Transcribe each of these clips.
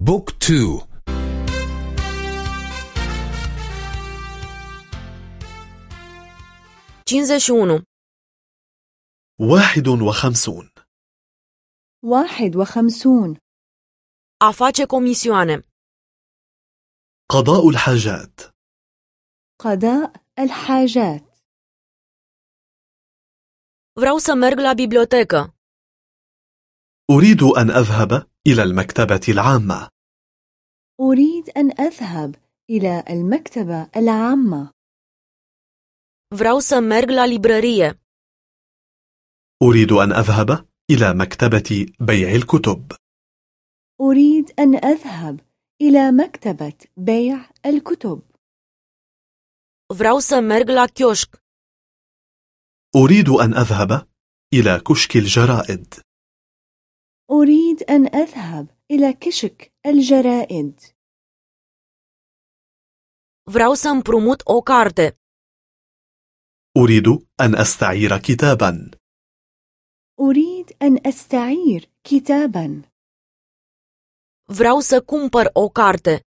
بوك تو 51. واحد وخمسون واحد وخمسون face comisioane. قضاء الحاجات قضاء الحاجات Vreau să merg la bibliotecă. أريد أن أذهب إلى المكتبة العامة. أريد أن أذهب إلى المكتبة العامة. Vreau să merg la librărie. أريد أن أذهب إلى مكتبة بيع الكتب. أريد أن أذهب إلى مكتبة بيع الكتب. Vreau să merg la. أريد أن أذهب إلى كشك الجرائد. أريد أن أذهب إلى كشك الجرائد. Vreau să împrumut o carte. أريد أن أستعير كتابا. أريد أن أستعير كتابا. Vreau să cumpăr o carte.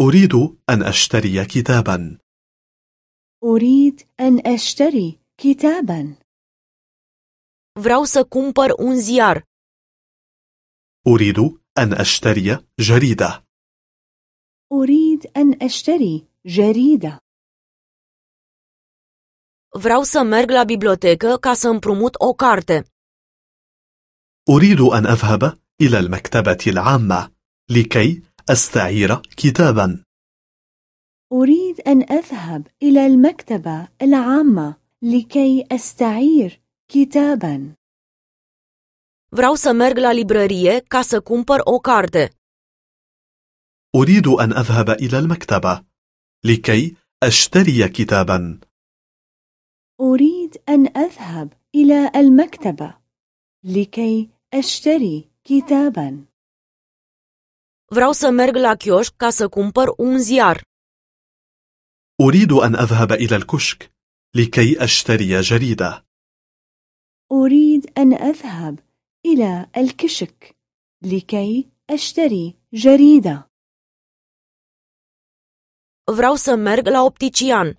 أريد أن أشتري كتابا. أريد أن أشتري كتابا. Vreau să cumpăr un ziar. أريد أن أشتري جريدة أريد أن أشتري جريدة Vreau să merg la bibliotecă ca să împrumut o carte. أريد أن أذهب إلى المكتبة العامة لكي أستعير كتابا أريد أن أذهب إلى المكتبة العامة لكي أستعير كتابا. Vreau să merg la librărie ca să cumpăr o carte. أريد أن أذهب إلى المكتبة. لكي أشتري كتابا. أريد أن أذهب إلى المكتبة. لكي أشتري كتابا. Vreau să merg la chioșc ca să cumpăr un ziar. أريد أن أذهب إلى الكشك. لكي أشتري جريدة. أريد أن أذهب إلى الكشك لكي أشتري جريدة Vreau să merg la optician.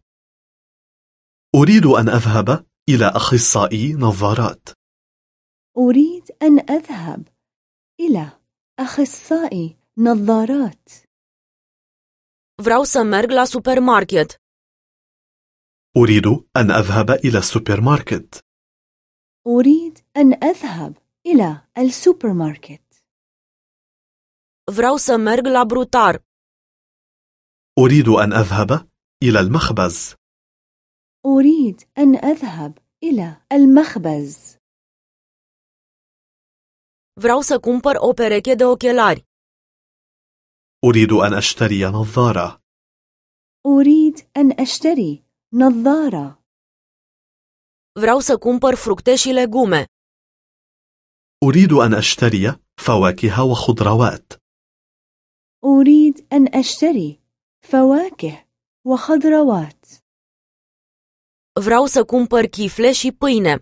أريد أن أذهب إلى أخصائي نظارات أريد أن أذهب إلى أخصائي نظارات Vreau să merg la supermarket. أريد أن أذهب إلى السوبر ماركت أريد أن أذهب إلى السوبر ماركت Vreau să merg la brutar. أريد أن أذهب إلى المخبز. أريد أن أذهب إلى المخبز. Vreau să cumpăr o pereche de ochelari. أريد أن أشتري نظارة. أريد أن أشتري نظارة. Vreau să cumpăr fructe și legume. أريد أن أشتري فواكه وخضروات أريد أن أشتري فواكه وخضروات Vreau să cumpăr chifle și pâine.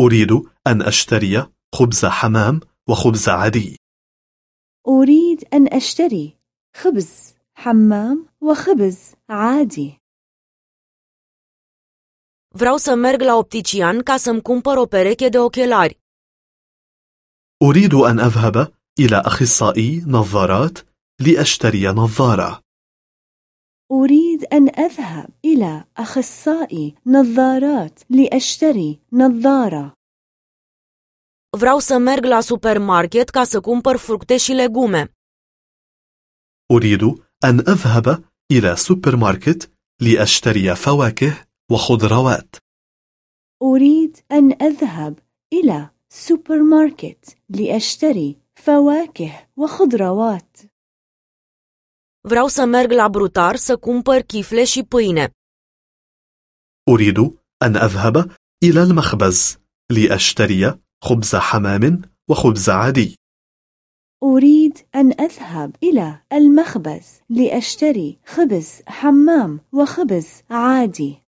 أريد أن أشتري خبز حمام وخبز عادي أريد أن أشتري خبز حمام وخبز عادي Vreau să merg la optician ca să-mi cumpăr o pereche de ochelari. أريد أن أذهب إلى أخصائي نظارات لأشتري نظارة أريد أن أذهب إلى أخصائي نظارات لأشتري نظارة Vreau să merg la supermarket ca să cumpăr fructe și legume. أريد أن أذهب إلى سوبر ماركت لأشتري فواكه وخضروات أريد أن أذهب إلى سوبر ماركت لأشتري فواكه وخضروات Vreau să merg la brutar să cumpăr chifle și pâine. أريد أن أذهب إلى المخبز لأشتري خبز حمام وخبز عادي. أريد أن أذهب إلى المخبز لأشتري خبز حمام وخبز عادي.